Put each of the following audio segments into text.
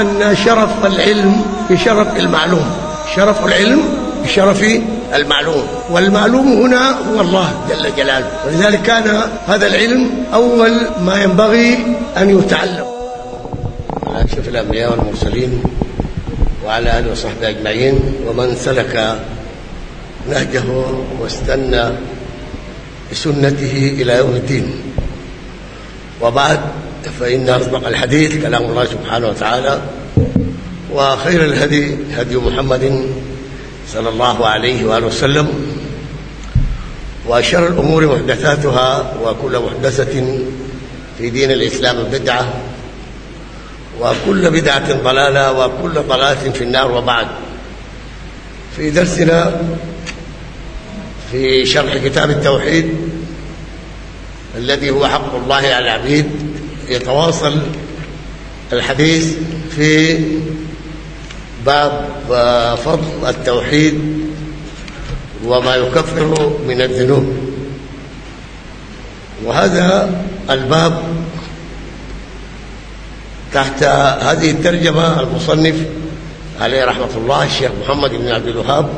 أن شرف العلم بشرف المعلوم. شرف العلم بشرف المعلوم. والمعلوم هنا هو الله جل جلاله. ولذلك كان هذا العلم أول ما ينبغي أن يتعلم. أشرف الأنبياء والمرسلين وعلى آله وصحبه أجمعين ومن سلك نهجه واستنى بسنته إلى يوم الدين. وبعد فإن أصدق الحديث كلام الله سبحانه وتعالى وخير الهدي هدي محمد صلى الله عليه وآله وسلم وشر الأمور محدثاتها وكل محدثة في دين الإسلام بدعة وكل بدعة ضلالة وكل ضلالة في النار وبعد. في درسنا في شرح كتاب التوحيد الذي هو حق الله على العبيد يتواصل الحديث في باب فضل التوحيد وما يكفر من الذنوب. وهذا الباب تحت هذه الترجمة المصنف عليه رحمة الله الشيخ محمد بن عبد الوهاب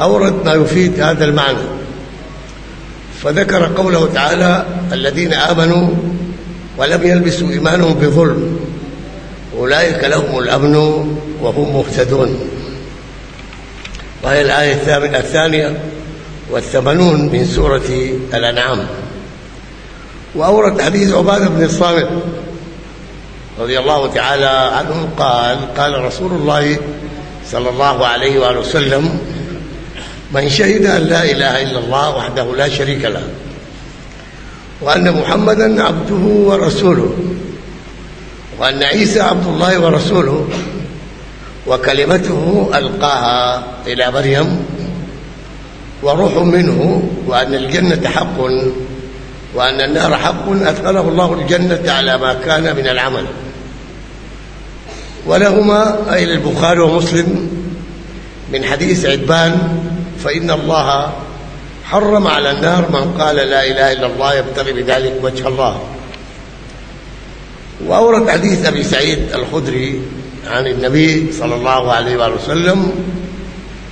أورد ما يفيد هذا المعنى. فذكر قوله تعالى الذين آمنوا ولم يلبسوا إيمانهم بظلم. أولئك لهم الأمن وهم مهتدون. وهي الآية الثانية والثمانون من سورة الأنعام. وأورد حديث عبادة بن الصامت رضي الله تعالى عنه قال قال رسول الله صلى الله عليه وآله وسلم من شهد أن لا إله إلا الله وحده لا شريك له وأن محمدا عبده ورسوله وأن عيسى عبد الله ورسوله وكلمته ألقاها إلى مريم وروح منه وأن الجنة حق وأن النار حق أدخله الله الجنة على ما كان من العمل. ولهما أي للبخاري ومسلم من حديث عدبان فإن الله حرم على النار من قال لا إله إلا الله يبتغي بذلك وجه الله. وأورد حديث أبي سعيد الخدري عن النبي صلى الله عليه وآله وسلم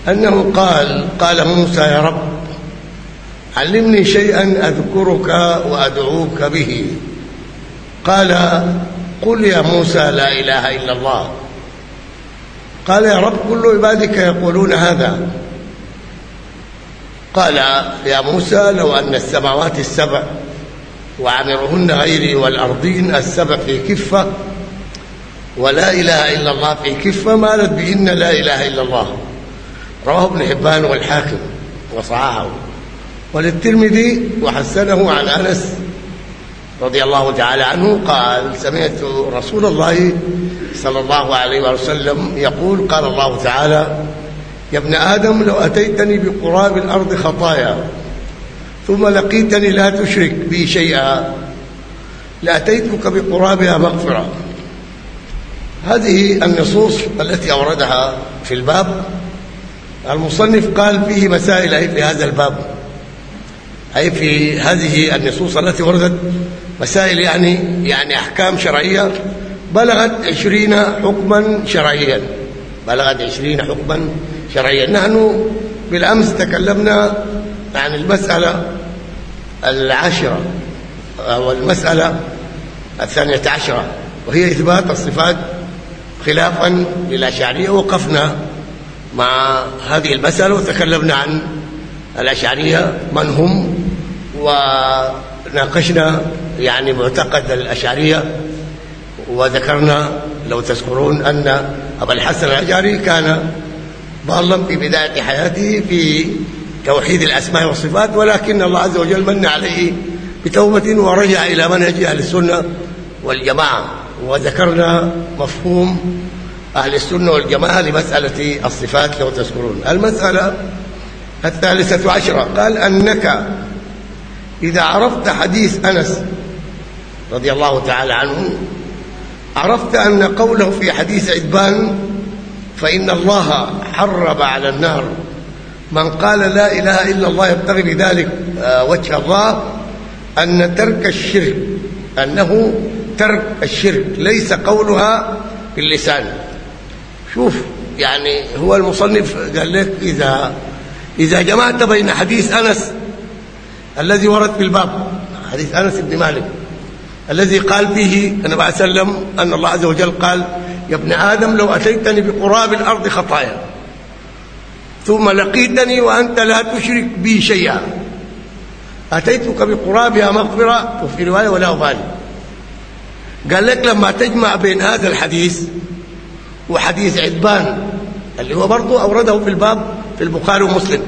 أنه قال قال موسى يا رب علمني شيئا أذكرك وأدعوك به. قال قل يا موسى لا إله إلا الله. قال يا رب كل عبادك يقولون هذا. قال يا موسى لو أن السماوات السبع وعمرهن غيري والأرضين السبع في كفة ولا إله إلا الله في كفة مالت بإن لا إله إلا الله. رواه ابن حبان والحاكم وصححه. وللترمذي وحسنه عن أنس رضي الله تعالى عنه قال سمعت رسول الله صلى الله عليه وسلم يقول قال الله تعالى يا ابن آدم لو أتيتني بقراب الأرض خطايا ثم لقيتني لا تشرك بي شيئا لأتيتك بقرابها مغفرة. هذه النصوص التي أوردها في الباب. المصنف قال فيه مسائل أي في هذا الباب. أي في هذه النصوص التي وردت مسائل يعني يعني أحكام شرعية. بلغت عشرين حكما شرعيا. بلغت عشرين حكما شرعيا نحن بالأمس تكلمنا عن المسألة العاشرة أو المسألة الثانية عشرة وهي إثبات الصفات خلافا للأشعرية وقفنا مع هذه المسألة وتكلمنا عن الأشعرية من هم وناقشنا يعني معتقد الأشعرية وذكرنا لو تذكرون أن أبا الحسن الأشعري كان ضالا في بداية حياته في توحيد الأسماء والصفات ولكن الله عز وجل من عليه بتوبة ورجع إلى منهج أهل السنة والجماعة. وذكرنا مفهوم أهل السنة والجماعة لمسألة الصفات لو تذكرون. المسألة الثالثة عشرة. قال أنك إذا عرفت حديث أنس رضي الله تعالى عنه عرفت أن قوله في حديث عدبان فإن الله حرم على النار من قال لا إله إلا الله يبتغي بذلك آه، وجه الله أن ترك الشرك أنه ترك الشرك ليس قولها باللسان. شوف يعني هو المصنف قال لك إذا إذا جمعت بين حديث أنس الذي ورد في الباب حديث أنس بن مالك الذي قال فيه النبي عليه وسلم أن الله عز وجل قال يا ابن آدم لو أتيتني بقراب الأرض خطايا ثم لقيتني وأنت لا تشرك بي شيئا. أتيتك بقرابها مغفرة؟ وفي رواية ولا أبالي. قال لك لما تجمع بين هذا الحديث وحديث عدبان اللي هو برضه أورده في الباب في البخاري ومسلم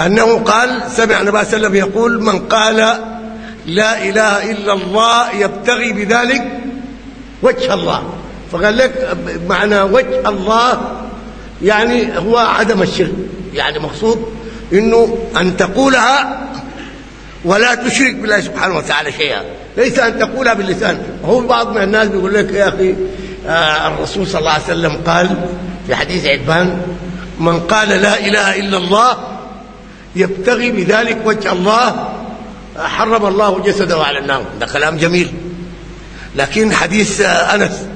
أنه قال سمع النبي صلى الله عليه وسلم يقول من قال لا إله إلا الله يبتغي بذلك وجه الله. فقال لك معنى وجه الله يعني هو عدم الشرك. يعني مقصود إنه أن تقولها ولا تشرك بالله سبحانه وتعالى شيئا. ليس أن تقولها باللسان. هو بعض من الناس بيقول لك يا أخي آه الرسول صلى الله عليه وسلم قال في حديث عدبان من قال لا إله إلا الله يبتغي بذلك وجه الله حرم الله جسده على النار. ده كلام جميل. لكن حديث أنس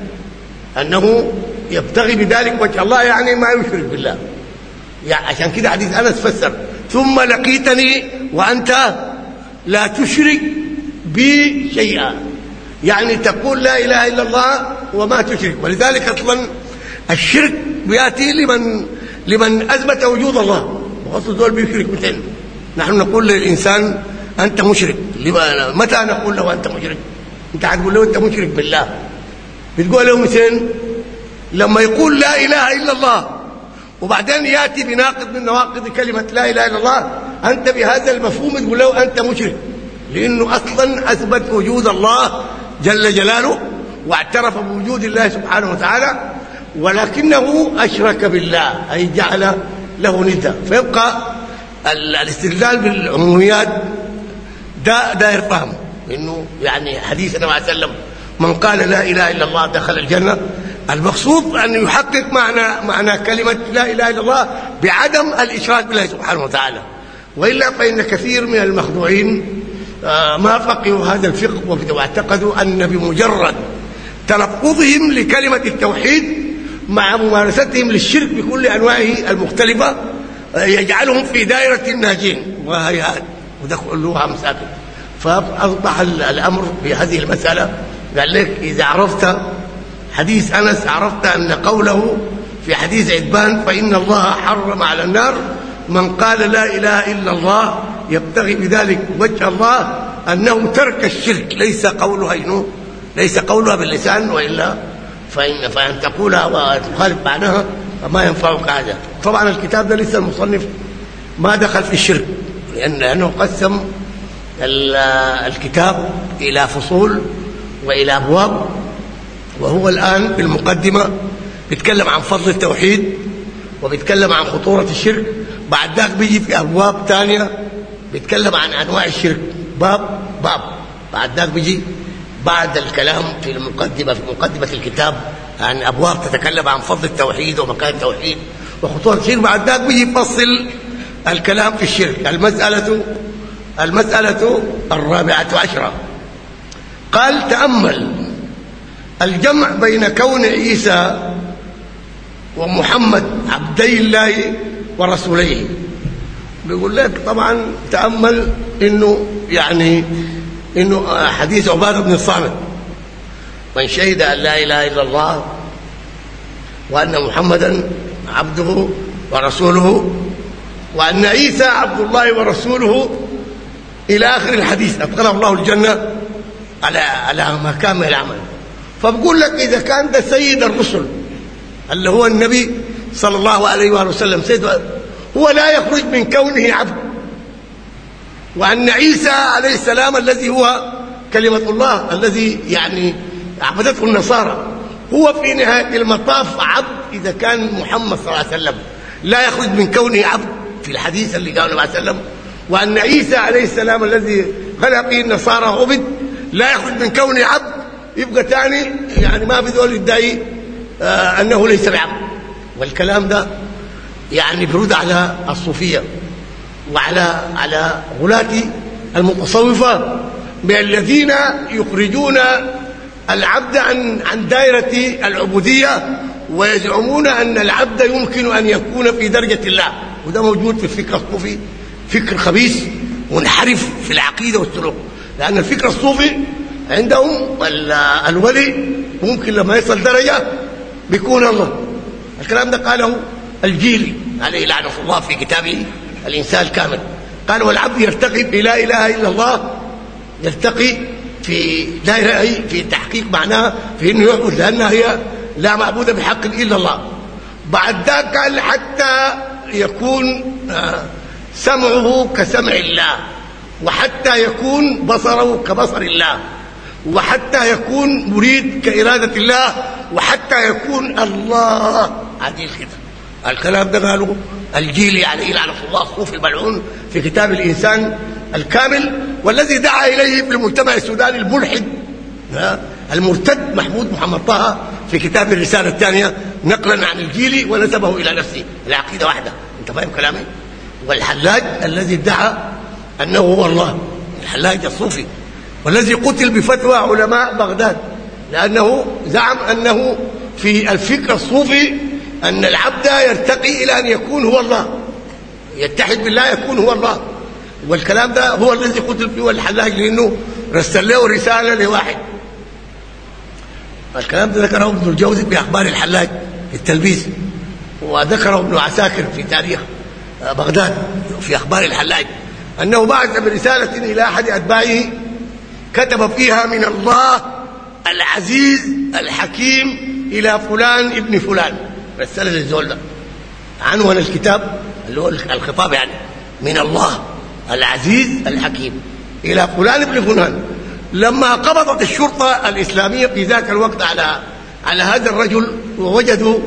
أنه يبتغي بذلك وجه الله يعني ما يشرك بالله. يعني عشان كده حديث أنس فسر ثم لقيتني وأنت لا تشرك بي شيئا. يعني تقول لا إله إلا الله وما تشرك. ولذلك أصلا الشرك بياتي لمن لمن أثبت وجود الله. وقصد دول بيشرك مثل نحن نقول للإنسان أنت مشرك. متى نقول له أنت مشرك؟ أنت هتقول له أنت مشرك بالله. بتقول له مثل لما يقول لا إله إلا الله وبعدين يأتي بناقض من نواقض كلمة لا إله إلا الله أنت بهذا المفهوم تقول له أنت مشرك لأنه أصلا أثبت وجود الله جل جلاله واعترف بوجود الله سبحانه وتعالى ولكنه أشرك بالله أي جعل له ندا فيبقى الاستدلال بالعموميات ده داير فهم انه يعني حديث النبي عليه وسلم من قال لا إله إلا الله دخل الجنة. المقصود أن يحقق معنى معنى كلمة لا إله إلا الله بعدم الإشراك بالله سبحانه وتعالى. وإلا فإن كثير من المخدوعين آه، ما فقهوا هذا الفقه واعتقدوا أن بمجرد تلفظهم لكلمة التوحيد مع ممارستهم للشرك بكل أنواعه المختلفة آه، يجعلهم في دائرة الناجين. وهي كله مساكن. فأصبح الأمر في هذه المسألة قال لك إذا عرفت حديث أنس عرفت أن قوله في حديث عدبان فإن الله حرم على النار من قال لا إله إلا الله يبتغي بذلك وجه الله أنه ترك الشرك. ليس قولها انه ليس قولها باللسان وإلا فان فأن تقولها وتخالف معناها فما ينفعك هذا. طبعا الكتاب ده لسه المصنف ما دخل في الشرك لأنه قسم الكتاب إلى فصول وإلى ابواب وهو الآن في المقدمه بيتكلم عن فضل التوحيد وبيتكلم عن خطورة الشرك. بعد ذاك بيجي في أبواب ثانية بيتكلم عن أنواع الشرك. باب باب. بعد ذاك بيجي بعد الكلام في المقدمة في مقدمة الكتاب عن أبواب تتكلم عن فضل التوحيد ومكان التوحيد وخطورة الشرك. بعد ذاك بيجي يفصل الكلام في الشرك. المسألة المسألة الرابعة عشرة. قال تأمل. الجمع بين كون عيسى ومحمد عبدي الله ورسوليه بيقول لك طبعا تأمل إنه يعني إنه حديث عبادة بن الصامت. من شهد أن لا إله إلا الله وأن محمدا عبده ورسوله وأن عيسى عبد الله ورسوله إلى آخر الحديث. ادخله الله الجنة. على على مكان العمل. فبقول لك إذا كان ده سيد الرسل اللي هو النبي صلى الله عليه وآله وسلم سيد هو لا يخرج من كونه عبد. وأن عيسى عليه السلام الذي هو كلمة الله الذي يعني عبدته النصارى هو في نهاية المطاف عبد إذا كان محمد صلى الله عليه وسلم. لا يخرج من كونه عبد في الحديث اللي قاله النبي صلى الله عليه وسلم. وأن عيسى عليه السلام الذي به النصارى عبد لا يخرج من كونه عبد يبقى ثاني يعني ما ذول يدعي آه أنه ليس بعبد. والكلام ده يعني برد على الصوفية وعلى على غلاة المتصوفة بالذين يخرجون العبد عن عن دائرة العبودية ويزعمون أن العبد يمكن أن يكون في درجة الله. وده موجود في الفكر الصوفي فكر خبيث منحرف في العقيدة والسلوك. لأن الفكر الصوفي عندهم الولي ممكن لما يصل درجة بيكون الله. الكلام ده قاله الجيلي عليه لعنة الله في كتابه الإنسان الكامل. قال والعبد يرتقي بلا إله إلا الله يرتقي في دائره في تحقيق معناها في إنه يعبد لأنها هي لا معبود بحق إلا الله. بعد ذاك قال حتى يكون سمعه كسمع الله. وحتى يكون بصره كبصر الله وحتى يكون مريد كإرادة الله وحتى يكون الله. عديل كده الكلام ده قاله الجيلي عليه لعنة الله الصوفي الملعون في كتاب الإنسان الكامل والذي دعا إليه في المجتمع السوداني الملحد. المرتد محمود محمد طه في كتاب الرسالة الثانية نقلا عن الجيلي ونسبه إلى نفسه. العقيدة واحدة. أنت فاهم كلامي؟ والحلاج الذي ادعى أنه هو الله الحلاج الصوفي والذي قتل بفتوى علماء بغداد لأنه زعم أنه في الفكر الصوفي أن العبد يرتقي إلى أن يكون هو الله يتحد بالله يكون هو الله. والكلام ده هو الذي قتل فيه الحلاج لأنه رسل له رسالة لواحد. الكلام ده ذكره ابن الجوزي في أخبار الحلاج في التلبيس وذكره ابن عساكر في تاريخ بغداد في أخبار الحلاج. أنه بعث برسالة إلى أحد أتباعه كتب فيها من الله العزيز الحكيم إلى فلان ابن فلان. رسالة للزول ده. عنوان الكتاب اللي هو الخطاب يعني. من الله العزيز الحكيم إلى فلان ابن فلان. لما قبضت الشرطة الإسلامية في ذاك الوقت على على هذا الرجل ووجدوا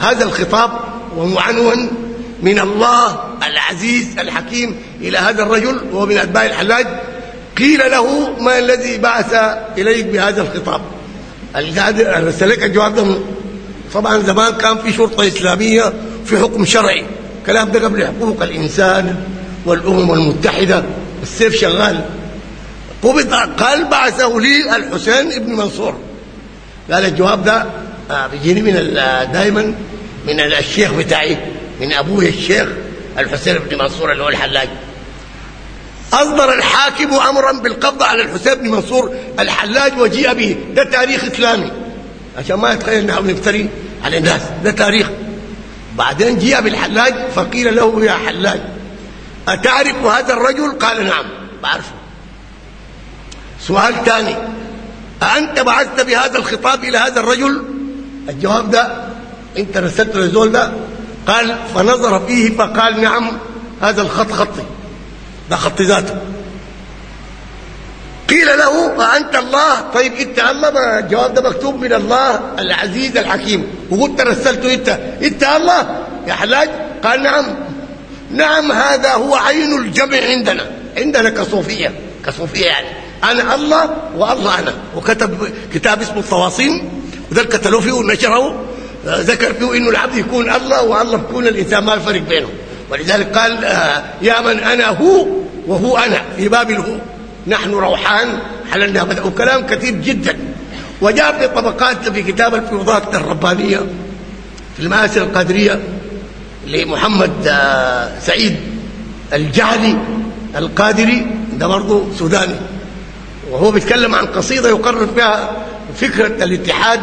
هذا الخطاب ومعنون من الله العزيز الحكيم إلى هذا الرجل وهو من أتباع الحلاج. قيل له ما الذي بعث إليك بهذا الخطاب؟ أرسل لك الجواب ده طبعا زمان كان في شرطة إسلامية في حكم شرعي. كلام ده قبل حقوق الإنسان والأمم المتحدة السيف شغال. قبض قال بعثه لي الحسين ابن منصور. قال الجواب ده بيجيني من دائما من الشيخ بتاعي. من أبوي الشيخ الحسين بن منصور اللي هو الحلاج. أصدر الحاكم امرا بالقبض على الحسين بن منصور الحلاج وجيء به. ده تاريخ إسلامي. عشان ما يتخيل نحن نفتري على الناس. ده تاريخ. بعدين جيء بالحلاج فقيل له يا حلاج أتعرف هذا الرجل؟ قال نعم بعرفه. سؤال ثاني أأنت بعثت بهذا الخطاب إلى هذا الرجل؟ الجواب ده أنت رسلت للزول ده؟ قال فنظر فيه فقال نعم هذا الخط خطي. ده خط ذاته. قيل له أأنت الله؟ طيب أنت الله؟ ما الجواب ده مكتوب من الله العزيز الحكيم. وقلت رسلته أنت. أنت الله؟ يا حلاج؟ قال نعم. نعم هذا هو عين الجمع عندنا. عندنا كصوفية. كصوفية يعني. أنا الله والله أنا. وكتب كتاب اسمه الطواصين وده كتلوه فيه ونشره. ذكر فيه إنه العبد يكون الله والله يكون الإنسان ما الفرق بينهم. ولذلك قال يا من أنا هو وهو أنا في باب الهو. نحن روحان حللنا بدأ وكلام كثير جدا. وجاء في طبقات في كتاب الفيوضات الربانية في المآسر القادرية لمحمد سعيد الجعلي القادري ده برضه سوداني. وهو بيتكلم عن قصيدة يقرر فيها فكرة الاتحاد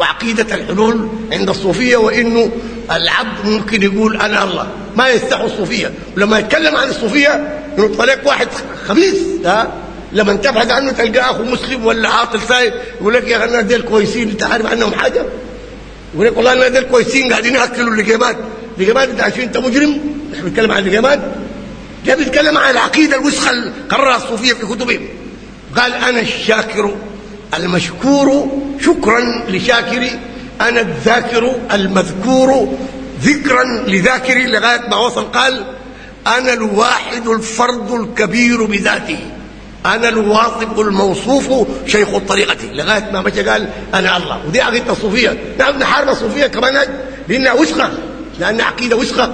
وعقيدة الحلول عند الصوفية وإنه العبد ممكن يقول أنا الله. ما يستحوا الصوفية. ولما يتكلم عن الصوفية ينط عليك واحد خبيث ها؟ لما تبحث عنه تلقاه أخو مسلم ولا عاطل سايب يقول لك يا أخي ديل كويسين أنت عارف عنهم حاجة؟ يقول لك والله أنا ديل كويسين قاعدين يأكلوا اللقيمات. اللقيمات أنت عارفين أنت مجرم؟ نحن بنتكلم عن اللقيمات. ده بيتكلم عن العقيدة الوسخة اللي قررها الصوفية في كتبهم. قال أنا الشاكر المشكور شكرا لشاكر أنا الذاكر المذكور ذكرا لذاكري لغاية ما وصل قال أنا الواحد الفرد الكبير بذاته أنا الواصف الموصوف شيخ الطريقة لغاية ما مشى قال أنا الله. ودي عقيدة الصوفية نحن نحارب الصوفية كمان لأنها وسخة لأنها عقيدة وسخة.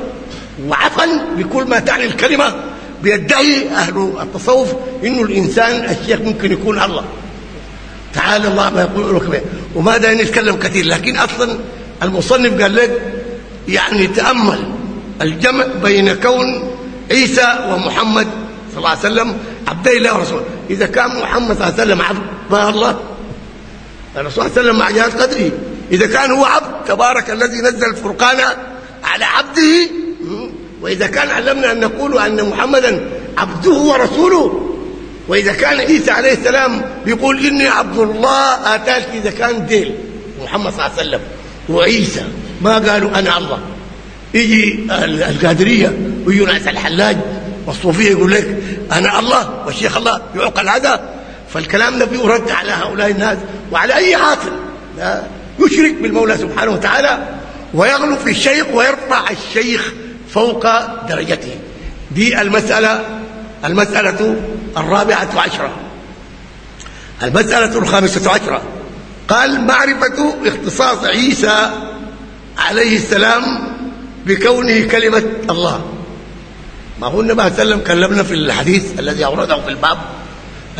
وعفن بكل ما تعني الكلمة بيدعي أهل التصوف إنه الإنسان الشيخ ممكن يكون الله. تعالى الله ما يقول لك وما داين نتكلم كثير لكن أصلا المصنف قال لك يعني تأمل الجمع بين كون عيسى ومحمد صلى الله عليه وسلم عبد الله ورسوله. إذا كان محمد صلى الله عليه وسلم عبد ما الله؟ الرسول صلى الله عليه وسلم مع جهاد قدره. إذا كان هو عبد تبارك الذي نزل الفرقان على عبده. وإذا كان علمنا أن نقول أن محمدا عبده ورسوله وإذا كان عيسى عليه السلام بيقول إني عبد الله آتاك إذا كان ديل. محمد صلى الله عليه وسلم. وعيسى ما قالوا أنا الله. يجي القادرية ويجي ناس الحلاج والصوفية يقول لك أنا الله والشيخ الله يعقل هذا فالكلام ده فيه رد على هؤلاء الناس وعلى أي عاقل. يشرك بالمولى سبحانه وتعالى ويغلو في الشيخ ويرفع الشيخ فوق درجته. دي المسألة المسألة الرابعة عشرة. المسألة الخامسة عشرة. قال معرفة اختصاص عيسى عليه السلام بكونه كلمة الله. ما هو النبي صلى الله عليه وسلم كلمنا في الحديث الذي أورده في الباب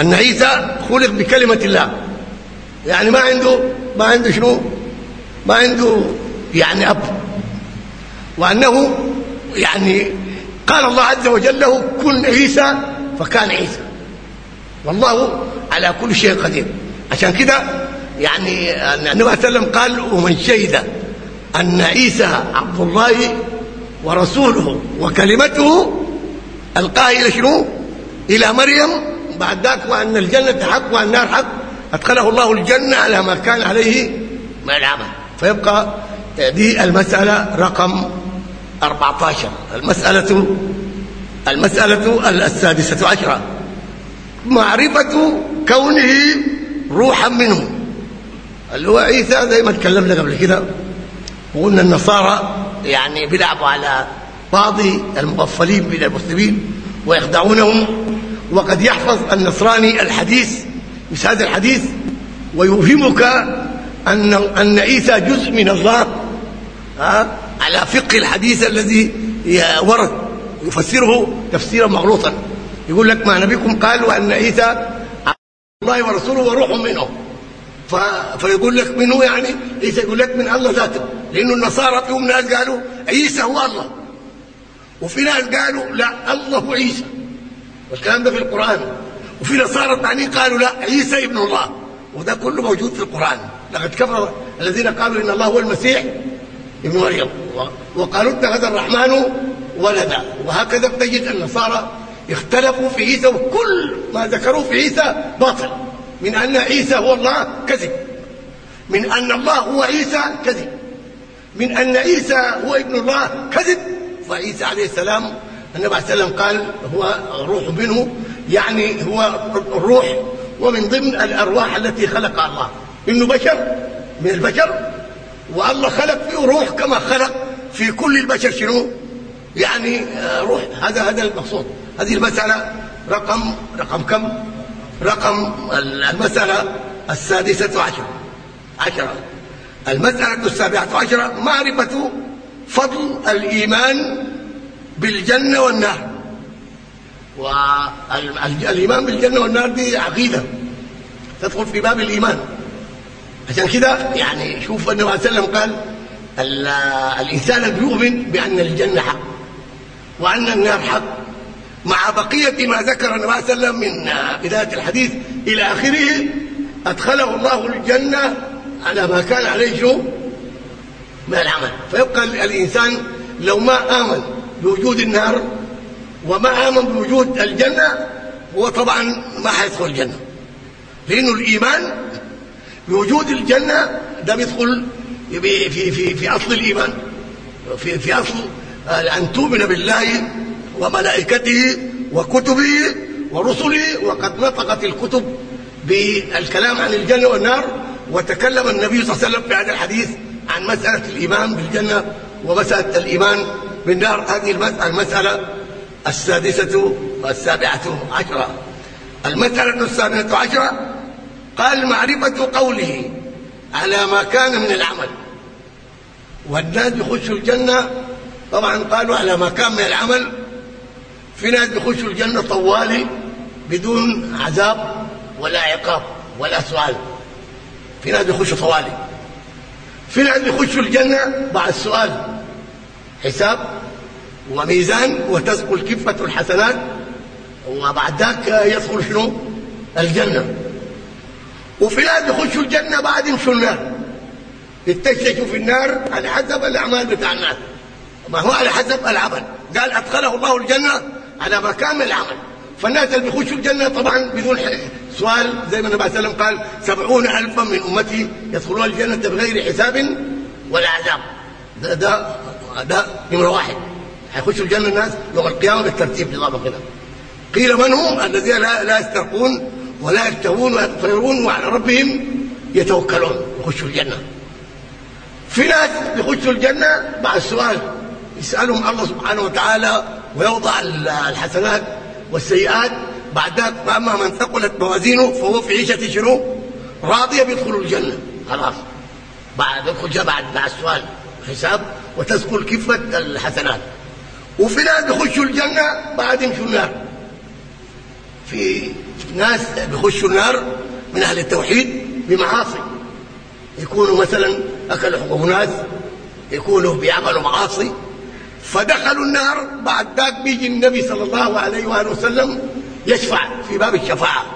أن عيسى خلق بكلمة الله. يعني ما عنده ما عنده شنو؟ ما عنده يعني أب. وأنه يعني قال الله عز وجل له كن عيسى فكان عيسى. والله على كل شيء قدير. عشان كده يعني النبي صلى الله عليه وسلم قال ومن شهد أن عيسى عبد الله ورسوله وكلمته ألقاه إلى شنو؟ إلى مريم. بعد ذاك وأن الجنة حق والنار حق. أدخله الله الجنة على ما كان عليه من العمل. فيبقى دي المسألة رقم 14 المسألة المسألة السادسة عشرة. معرفة كونه روحا منه. اللي هو عيسى زي ما تكلمنا قبل كده. وقلنا النصارى يعني بيلعبوا على بعض المغفلين من المسلمين ويخدعونهم. وقد يحفظ النصراني الحديث مش هذا الحديث ويوهمك أن, أن عيسى جزء من الله ها؟ على فقه الحديث الذي ورد يفسره تفسيرا مغلوطا. يقول لك ما نبيكم قال وأن عيسى الله ورسوله وروح منه. ف... فيقول لك منه يعني؟ عيسى يقول لك من الله ذاته. لأنه النصارى فيهم ناس قالوا عيسى هو الله. وفي ناس قالوا لا الله هو عيسى. والكلام ده في القرآن. وفي نصارى ثانيين قالوا لا عيسى ابن الله. وده كله موجود في القرآن. لقد كفر الذين قالوا إن الله هو المسيح ابن مريم. وقالوا اتخذ الرحمن ولدا. وهكذا تجد النصارى اختلفوا في عيسى وكل ما ذكروا في عيسى باطل. من أن عيسى هو الله كذب. من أن الله هو عيسى كذب. من أن عيسى هو ابن الله كذب. فعيسى عليه السلام النبي عليه السلام قال هو روح منه يعني هو الروح ومن ضمن الأرواح التي خلقها الله. إنه بشر من البشر. والله خلق فيه روح كما خلق في كل البشر. شنو؟ يعني روح. هذا هذا المقصود. هذه المسألة رقم رقم كم؟ رقم المسألة السادسة عشرة عشرة. المسألة السابعة عشرة معرفة فضل الإيمان بالجنة والنار. والإيمان بالجنة والنار دي عقيدة. تدخل في باب الإيمان. عشان كده يعني شوف النبي عليه وسلم قال الإنسان بيؤمن بأن الجنة حق وأن النار حق. مع بقية ما ذكر النبي صلى الله عليه وسلم من بداية الحديث إلى آخره أدخله الله الجنة على ما كان عليه شو؟ من العمل. فيبقى الإنسان لو ما آمن بوجود النار وما آمن بوجود الجنة هو طبعا ما حيدخل الجنة. لأنه الإيمان بوجود الجنة ده بيدخل في في في أصل الإيمان في في أصل أن تؤمن بالله وملائكته وكتبه ورسله وقد نطقت الكتب بالكلام عن الجنة والنار وتكلم النبي صلى الله عليه وسلم في هذا الحديث عن مسألة الإيمان بالجنة ومسألة الإيمان بالنار. هذه المسألة السادسة والسابعة عشرة. المسألة السابعة عشرة قال معرفة قوله على ما كان من العمل. والناس بيخشوا الجنة طبعا قالوا على ما كان من العمل. في ناس بيخشوا الجنة طوالي بدون عذاب ولا عقاب ولا سؤال. في ناس بيخشوا طوالي. في ناس بيخشوا الجنة بعد السؤال حساب وميزان وتثقل كفة الحسنات وبعد ذاك يدخل شنو؟ الجنة. وفي ناس بيخشوا الجنة بعد يمشوا النار. يتشتشوا في النار على حسب الأعمال بتاع الناس. ما هو على حسب العمل. قال أدخله الله الجنة على مكان العمل فالناس اللي بيخشوا الجنة طبعا بدون سؤال زي ما النبي صلى الله عليه وسلم قال سبعون ألفا من أمتي يدخلون الجنة بغير حساب ولا عذاب. ده ده ده نمرة واحد. هيخشوا الجنة الناس يوم القيامة بالترتيب نظام كده قيل من هم؟ الذين لا, لا يسترقون ولا يكتوون ولا يطيرون وعلى ربهم يتوكلون. يخشوا الجنة. في ناس بيخشوا الجنة مع السؤال يسألهم الله سبحانه وتعالى ويوضع الحسنات والسيئات بعد ذلك فأما من ثقلت موازينه فهو في عيشة شنو؟ راضية بيدخل الجنة. خلاص. بعد يدخل بعد مع السؤال حساب وتثقل كفة الحسنات. وفي ناس بيخشوا الجنة بعد يمشوا النار. في ناس بيخشوا النار من أهل التوحيد بمعاصي. يكونوا مثلا أكلوا حقوق ناس يكونوا بيعملوا معاصي. فدخلوا النار بعد ذاك بيجي النبي صلى الله عليه وآله وسلم يشفع في باب الشفاعة.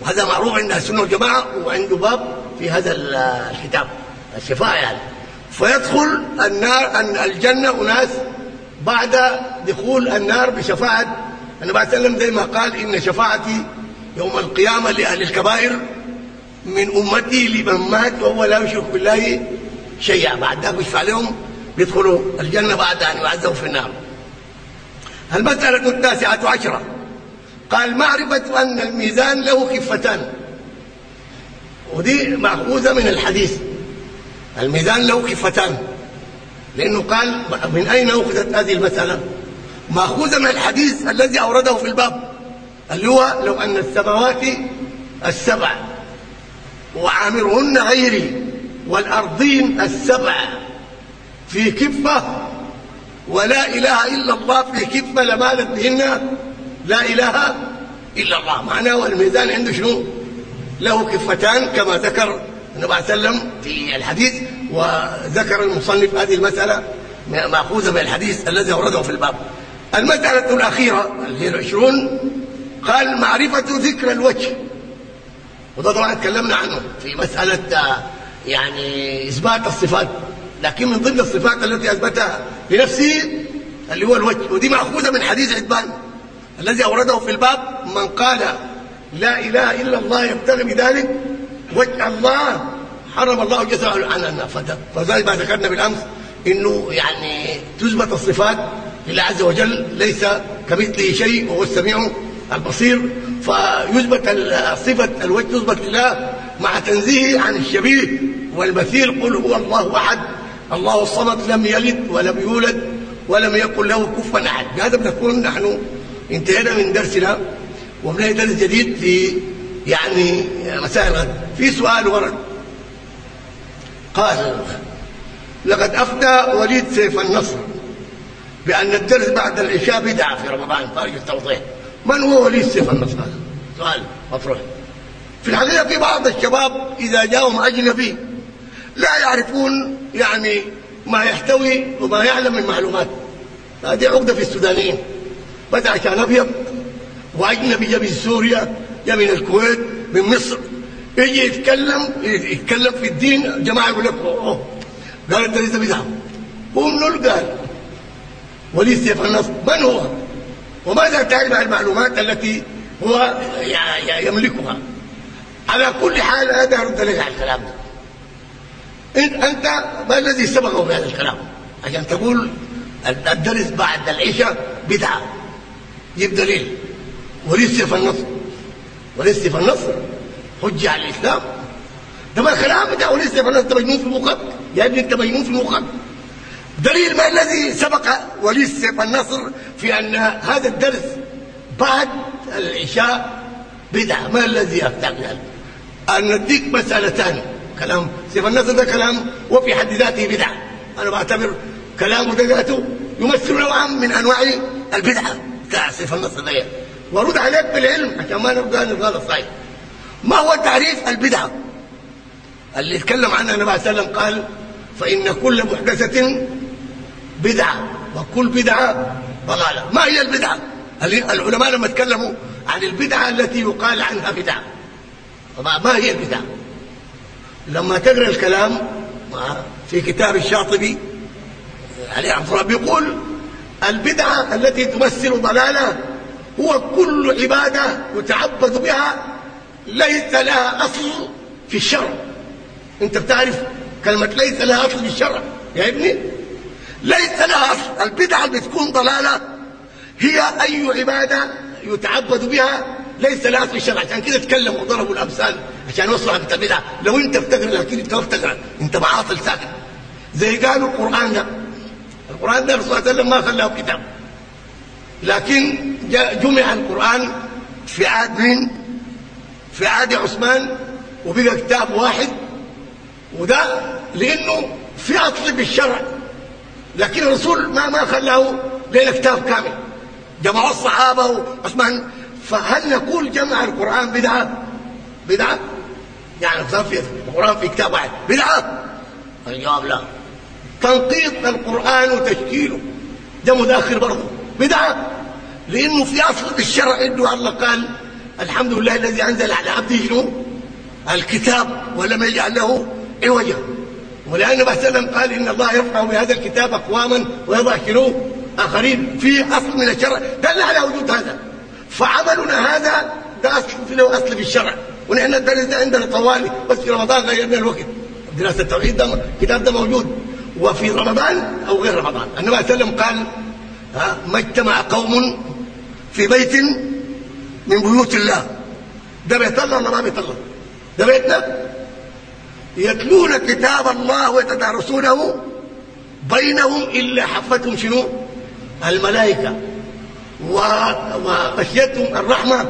وهذا معروف عند السنة والجماعة وعنده باب في هذا الكتاب الشفاعة يعني. فيدخل النار أن الجنة أناس بعد دخول النار بشفاعة. النبي صلى الله عليه وسلم زي ما قال إن شفاعتي يوم القيامة لأهل الكبائر من أمتي لمن مات وهو لا يشرك بالله شيئا. بعد ذلك يشفع لهم يدخلوا الجنة بعد أن يعذبوا في النار. المسألة التاسعة عشرة؟ قال معرفة أن الميزان له كفتان ودي مأخوذة من الحديث. الميزان له كفتان لأنه قال من أين أخذت هذه المسألة؟ مأخوذة من الحديث الذي أورده في الباب اللي هو لو أن السماوات السبع وعامرهن غيري والأرضين السبع. في كفة ولا إله إلا الله في كفة لمالت بهن لا إله إلا الله. معناه الميزان عنده شنو؟ له كفتان كما ذكر النبي عليه وسلم في الحديث وذكر المصنف هذه المسألة مأخوذة من الحديث الذي أورده في الباب. المسألة الأخيرة اللي هي العشرون قال معرفة ذكر الوجه. وده طبعا تكلمنا عنه في مسألة يعني إثبات الصفات. لكن من ضمن الصفات التي أثبتها لنفسه اللي هو الوجه ودي مأخوذة من حديث عتبان الذي أورده في الباب من قال لا إله إلا الله يبتغي بذلك وجه الله حرم الله جزاءه عن النار فذلك ما ذكرنا بالأمس إنه يعني تثبت الصفات لله عز وجل ليس كمثله شيء وهو السميع البصير. فيثبت صفة الوجه تثبت لله مع تنزيهه عن الشبيه والمثيل قل هو الله أحد. الله الصمد لم يلد ولم يولد ولم يكن له كفوا أحد. بهذا بنكون نحن انتهينا من درسنا وبنهي درس جديد في يعني مسائل الغد. في سؤال ورد. قال لقد أفتى وليد سيف النصر بأن الدرس بعد العشاء بدعة في رمضان. طارق التوضيح. من هو وليد سيف النصر؟ هذا سؤال مطروح. في الحقيقة في بعض الشباب إذا جاءهم أجنبي لا يعرفون يعني ما يحتوي وما يعلم من معلومات. هذه عقدة في السودانيين. بس عشان أبيض وأجنبي جا من سوريا جا من الكويت من مصر. يجي يتكلم يتكلم في الدين. جماعة يقول لك أوه قال انت لسه بدعه هو منو قال؟ ولي سيف النصر من هو؟ وماذا تعرف عن المعلومات التي هو يملكها. على كل حال هذا ارد لك على الكلام ده. أنت ما الذي سبقه بهذا الكلام؟ عشان تقول الدرس بعد العشاء بدعه جيب دليل. وليس في النصر وليس في النصر حجة على الإسلام. ده ما الكلام بتاع وليس انت مجنون في مخك يا ابني انت مجنون في مخك دليل ما الذي سبق ولي سيف النصر في أن هذا الدرس بعد العشاء بدعه ما الذي افتقنا أن نديك مساله ثانية كلام سيف النصر ده كلام وفي حد ذاته بدعة. أنا بعتبر كلامه ده ذاته يمثل نوعا من أنواع البدعة بتاع سيف النصر ده. وارد عليك بالعلم عشان ما نبقى نبقى صحيح ما هو تعريف البدعة؟ اللي يتكلم عنها النبي عليه وسلم قال فإن كل محدثة بدعة وكل بدعة ضلالة. ما هي البدعة؟ العلماء لما تكلموا عن البدعة التي يقال عنها بدعة؟ ما هي البدعة؟ لما تقرأ الكلام في كتاب الشاطبي عليه رحمه بيقول البدعة التي تمثل ضلالة هو كل عبادة يتعبد بها ليس لها أصل في الشرع. أنت بتعرف كلمة ليس لها أصل في الشرع يا ابني؟ ليس لها أصل. البدعة اللي بتكون ضلالة هي أي عبادة يتعبد بها ليس لها اصل الشرع. عشان كده تكلموا وضربوا الأمثال عشان يوصلوا حق البدعه لو انت بتقرأ لكن انت ما بتقرأ انت معاطل ساكت زي قالوا القرآن ده. القرآن ده الرسول صلى الله عليه وسلم ما خلاه كتاب. لكن جمع القرآن في عهد مين؟ في عهد عثمان وبقى كتاب واحد. وده لأنه في اصل بالشرع. لكن الرسول ما ما خلاه لنا كتاب كامل. جمعوا الصحابة وعثمان فهل نقول جمع القرآن بدعة؟ بدعة؟ يعني في القرآن في كتاب واحد. بدعة؟ الجواب لا. تنقيط القرآن وتشكيله. ده مداخل برضه. بدعة؟ لأنه في أصل بالشرع إنه الله قال الحمد لله الذي أنزل على عبده شنو؟ الكتاب ولم يجعل له عوجا. ولأن النبي صلى الله عليه وسلم قال إن الله يرفع بهذا الكتاب أقواما ويضع شنو؟ آخرين. في أصل من الشرع. دل على وجود هذا. فعملنا هذا ده أصل في له أصل في الشرع. ونحن الدرس ده عندنا طوالي بس في رمضان غيرنا الوقت. دراسة التوحيد ده الكتاب ده موجود. وفي رمضان أو غير رمضان. النبي صلى الله عليه وسلم قال ما اجتمع قوم في بيت من بيوت الله. ده بيت الله ولا ما بيت الله؟ ده بيتنا؟ يتلون كتاب الله ويتدارسونه بينهم إلا حفتهم شنو؟ الملائكة. وغشيتهم الرحمة.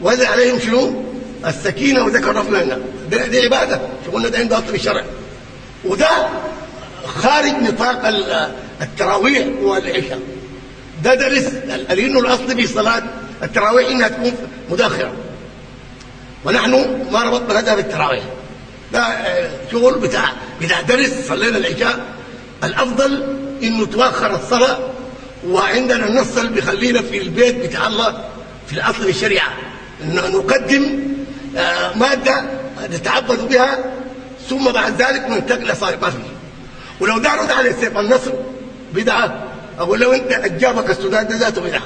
وهذا عليهم شنو؟ السكينة وذكر رفنا ده دي عباده شغلنا ده عنده أصل الشرع. وده خارج نطاق التراويح والعشاء. ده درس لأنه الأصل في صلاة التراويح إنها تكون مداخره ونحن ما ربطنا هذا بالتراويح. ده شغل بتاع بتاع درس صلينا العشاء. الأفضل إنه تؤخر الصلاة وعندنا النص اللي بيخلينا في البيت بتاع الله في الأصل الشريعة انه نقدم مادة نتعبد بها ثم بعد ذلك ننتقل صار ما في ولو ده رد على سيف النصر بدعة. أقول له أنت أجابك السودان ده ذاته بدعة.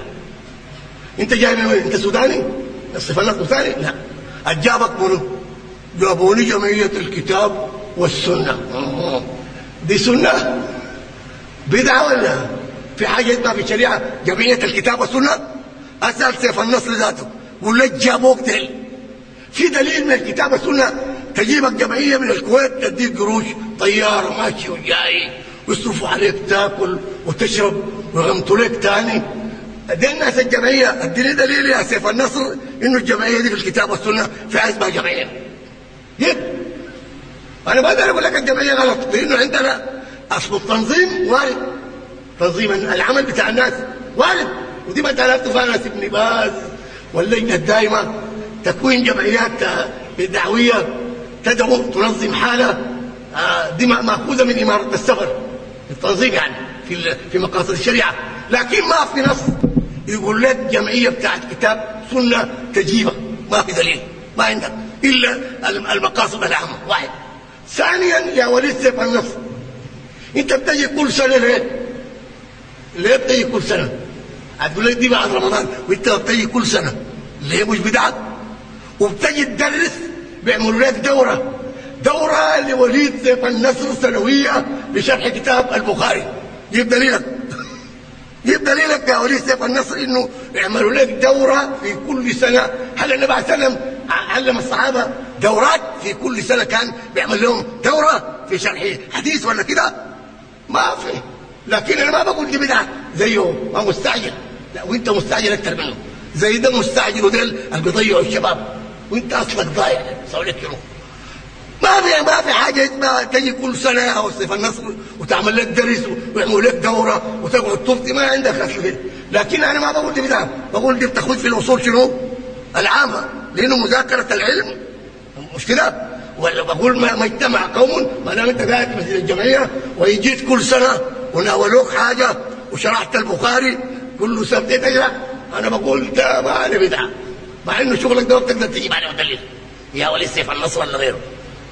أنت جاي من وين؟ أنت سوداني؟ سيف النصر ثاني لا. أجابك منو؟ جابوني جمعية الكتاب والسنة. دي سنة؟ بدعة ولا؟ في حاجة ما في الشريعة؟ جمعية الكتاب والسنة؟ أسأل سيف النصر ذاته قول لك جابوك دل في دليل من الكتاب والسنة؟ تجيبك جمعية من الكويت تديك قروش طيارة ماشي وجاي ويصرفوا عليك تاكل وتشرب ويغمطوا لك تاني. دي الناس الجمعية. أديني دليل يا سيف النصر إنه الجمعية دي في الكتاب والسنة في اسمها جمعيه جد أنا ما أقدر أقول لك الجمعية غلط لأنه عندنا اصل التنظيم وارد. تنظيم العمل بتاع الناس. وارد. ودي ما تعرف ناس ابن باز. واللجنه الدائمه تكوين جمعيات دعويه تدعو تنظم حالة. دي مأخوذة من إمارة السفر. التنظيم يعني في في مقاصد الشريعة. لكن ما في نص يقول لك جمعية بتاعت كتاب سنة تجيبة. ما في دليل. ما عندك. إلا المقاصد العامة. واحد. ثانيا يا وليد سيف النصر أنت بتجي كل سنة ليه؟ ليه بتجي كل سنة؟ هتقول لك دي بعد رمضان وانت بتجي كل سنة. ليه مش بدعه؟ وبتجي تدرس بيعملوا لك دورة. دورة لوليد سيف النصر سنويه لشرح كتاب البخاري. جيب دليلك. جيب دليلك يا وليد سيف النصر انه يعملوا لك دورة في كل سنة. هل النبي عليه وسلم علم الصحابة دورات في كل سنة كان بيعمل لهم دورة في شرح حديث ولا كده؟ ما في. لكن أنا ما بقول دي بدعة زيه ما مستعجل. لا وأنت مستعجل أكثر منه زي ده مستعجل وديل اللي بيضيعوا الشباب. وأنت أصلك ضايع. سوي لك ما في ما في حاجة ما تجي كل سنة أو صيف النصر وتعمل لك درس ويعملوا لك دورة وتقعد تفتي ما عندك أصل لكن أنا ما بقول دي بدعة. بقول دي بتاخذ في الأصول شنو؟ العامة. لأنه مذاكرة العلم مش كده ولا بقول ما, اجتمع قوم ما دام أنت قاعد في الجمعية ويجيت كل سنة وناولوك حاجة؟ وشرحت البخاري كل سبت تقرا أنا بقول ده ما عليه بدعة. مع إنه شغلك ده بتقدر تجيب عليه دليل يا ولي سيف النصر ولا غيره.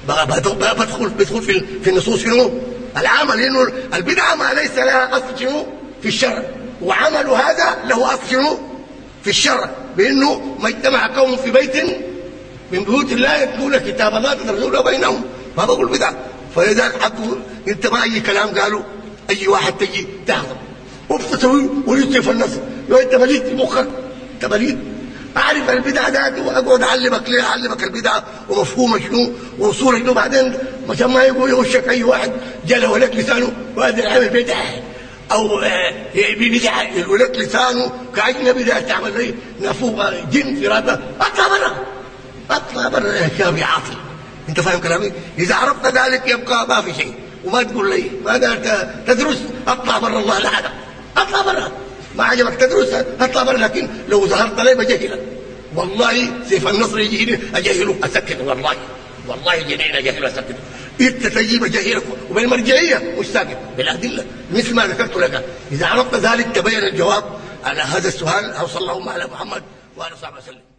بقى بدخل بدخل في في النصوص شنو؟ العمل لأنه البدعة ما ليس لها أصل شنو؟ في الشرع. وعمل هذا له أصل شنو؟ في الشرع. بإنه ما اجتمع قوم في بيت من بيوت الله يتلون كتاب الله تدرسون بينهم. ما بقول بدعة. فلذلك حقه انت ما أي كلام قالوا. أي واحد تجي تحضر وبتسوي ويصرف النصر لو أنت في مخك أنت بليد أعرف البدعه ده واقعد أعلمك ليه أعلمك البدعه ومفهومها شنو واصولها شنو بعدين. عشان ما يقول يوشك أي واحد جله لك لسانه وهذا العمل بدعة. أو بدعه يقول لك لسانه كاجنبي ده تعمل إيه؟ نفوق جن في رابه أطلع برا. أطلع برا يا شاب عاطل. أنت فاهم كلامي؟ إذا عرفت ذلك يبقى ما في شيء. وما تقول لي ما قال تدرس أطلع برا الله لا حدا أطلع برا. ما عجبك تدرس أطلع برا لكن لو ظهرت لي بجهلك. والله سيف النصر يجيني اجهله أسكت والله. والله يجيني اجهله أسكت. إنت تجيب اجهلك وبالمرجعيه مش ساكت؟ بالأدلة. مثل ما ذكرت لك. إذا عرفت ذلك تبين الجواب على هذا السؤال. أو صلى الله على محمد وعلى صحبه وسلم.